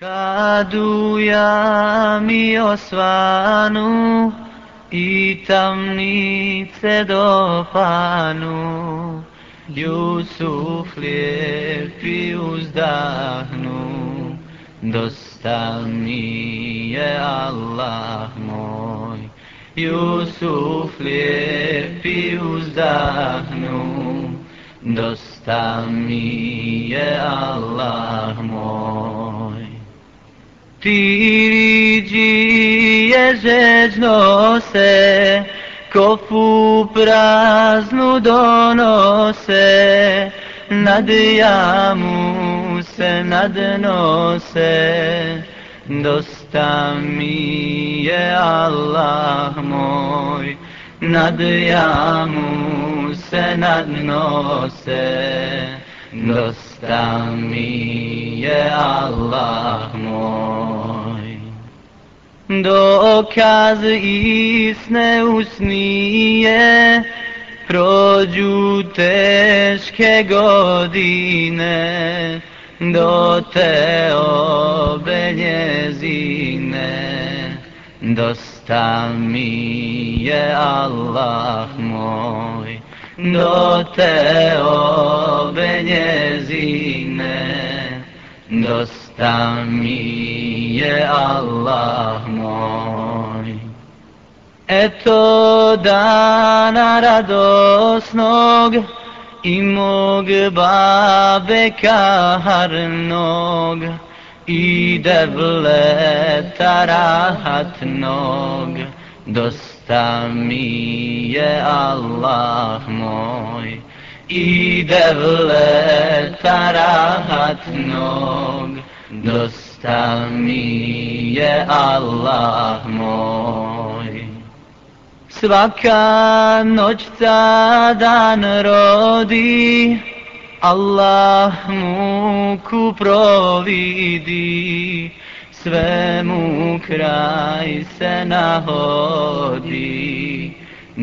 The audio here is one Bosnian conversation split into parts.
Kad u jami osvanu i tamnice dopanu, Jusuf lijepi uzdahnu, dosta mi je Allah moj. Jusuf lijepi uzdahnu, dosta mi je Allah. Ti je žeđno se, kofu praznu donose, nad jamu se nadnose, dosta mi je Allah moj, nad jamu se nadnose, dosta mi je Allah moj. Dokaz isne usnije, prođu teške godine, do te obe njezine. Dosta mi je Allah moj, do te obe njezine. Dosta mi je Allah moj. Eto dana radosnog i mog babe harnog i devleta rahatnog. Dosta mi je Allah moj i devleta rahatnog. Dosta mi je Allah moj. Svaka noć ta dan rodi, Allah mu ku providi, sve mu kraj se nahodi.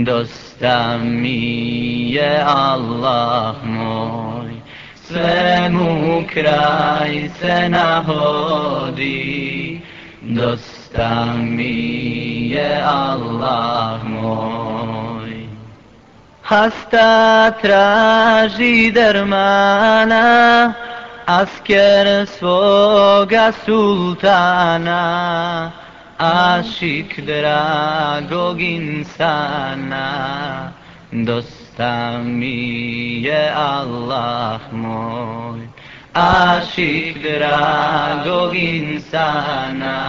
Dosta mi je Allah moj, svemu kraj se nahodi. Dosta mi je Allah moj. Hasta traži dermana, asker svoga sultana, ašik dragog insana. Dosta mi je Allah moj, ašik dragog insana,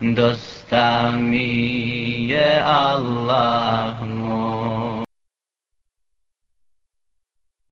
dosta mi je Allah